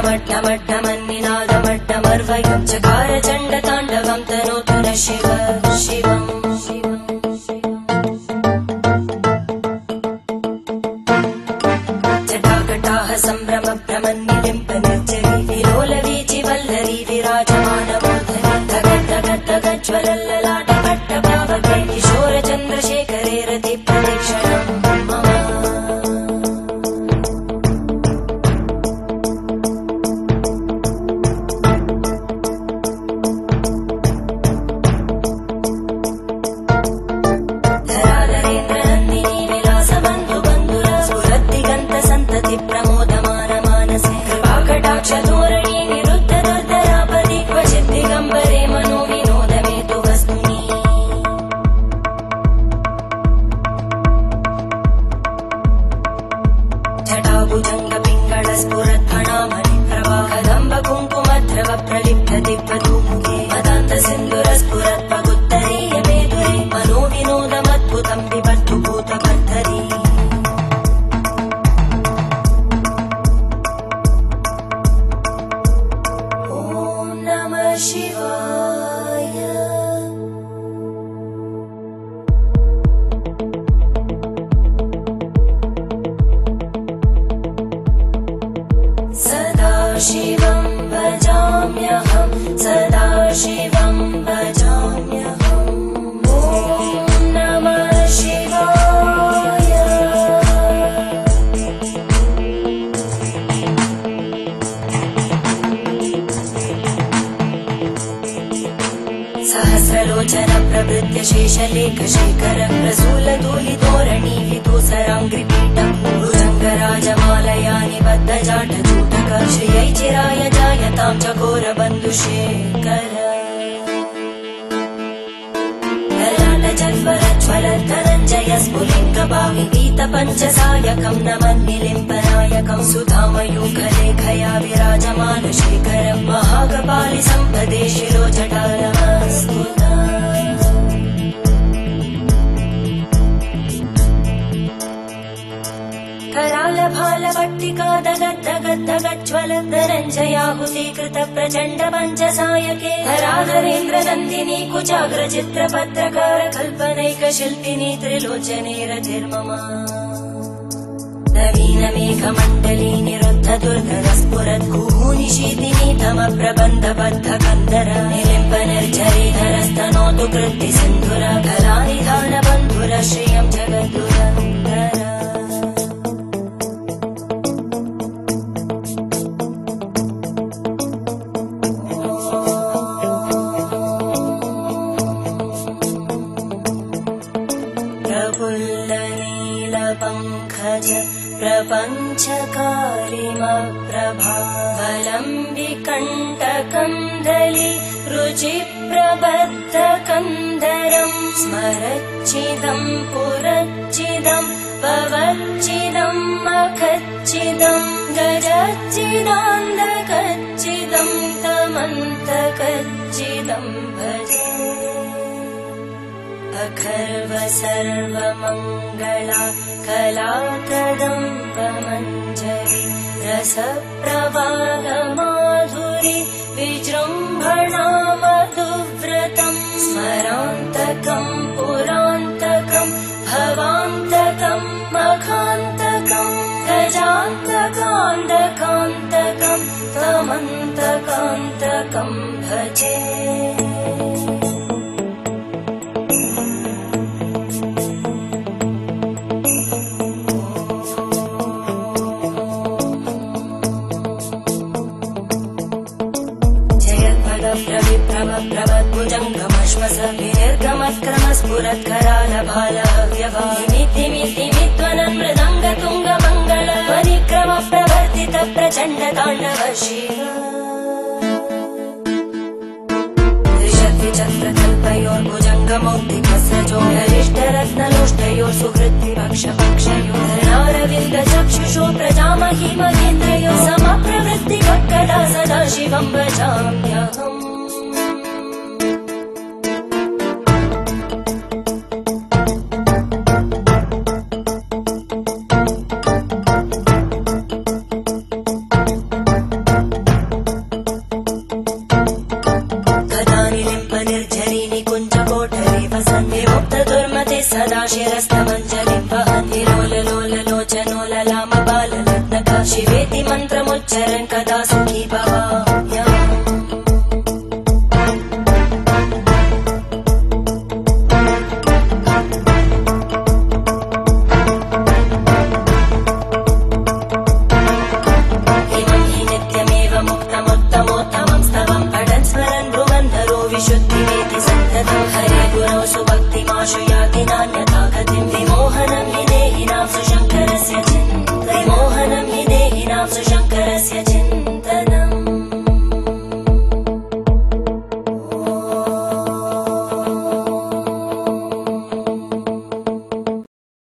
लम्बिताम्बुजङ्गमट्टमट्टमट्टमन्निनादमट्टमर्वयं चकार चण्डताण्डवं तनोतु न शिव शिवम् जटाकटाः सम्भ्रम भ्रमन्निलिम्ब निर्जरी विलोलवीचि वल्लरी विराजमानमूर्धनि धग धग धग शिवं भजाम्यहं सदा शिवं सहस्रलोचन प्रभृत्य शेषलेख शेखर प्रसूल धूलि तोरणी विदूसराङ्घ्रिपीठम् चूटक श्रियै चिराय जायतां चकोर बन्धुशेखर ललाटजल्वरज्वल धनञ्जय स्फुलिङ्गभावितीत पञ्चसायकं नमन्निलिम्बनायकं सुधामयूखलेखया विराजमान शेखरं महाकपालि सम्पदे शिरोजटालमस्तुता कराल भाल पट्टिका दगद् दगद् दगज्ज्वल धनञ्जयाहुति कृत प्रचण्ड पञ्चसायके हराधरेन्द्र नन्दिनी कुचाग्र चित्र पत्रकार कल्पनैक शिल्पिनी त्रिलोचने रतिर्मम नवीन मेघमण्डली निरुद्ध दुर्धर स्फुरत् कुहूनिशीतिनी तम प्रबन्ध बद्ध कन्दर निलिम्ब निर्झरीधरस्तनोतु कृत्ति सिन्धुर कलानिधान बन्धुर श्रियं जगद्दुरन्दर प्रपञ्चकारिमप्रभावलम्बिकण्टकन्दलि रुचिप्रबद्धकन्दरम् स्मरच्चिदम् पुरच्चिदम् भवच्चिदम् मखच्चिदम् गजच्चिदान्धकच्चिदम् तमन्तकच्चिदम् भजे। अखर्व सर्वमङ्गला कला कदम्बमञ्जरि रसप्रवाहमाधुरि विजृम्भणा मधुव्रतम् स्मरान्तकम् मृदङ्ग तुङ्गमङ्गल परिक्रम प्रवर्तित प्रचण्ड ताण्डव शिव त्रिशद्विचक्रकल्पयोर्भुजङ्गमौक्तिकस्रजोरिष्टरत्नलोष्टयोः सुहृद्विपक्षपक्षयो धरणारविन्द चक्षुषो प्रजामहि महेन्द्रयो समप्रवृत्ति कदा सदा शिवं भजाम्यहम् శిరస్తమంజలింపహతిలోలలోలలోచనోలలామ బాలరత్నక శివేతి మంత్రముచ్చరన్ కదా సుఖీ భవ ముక్తమ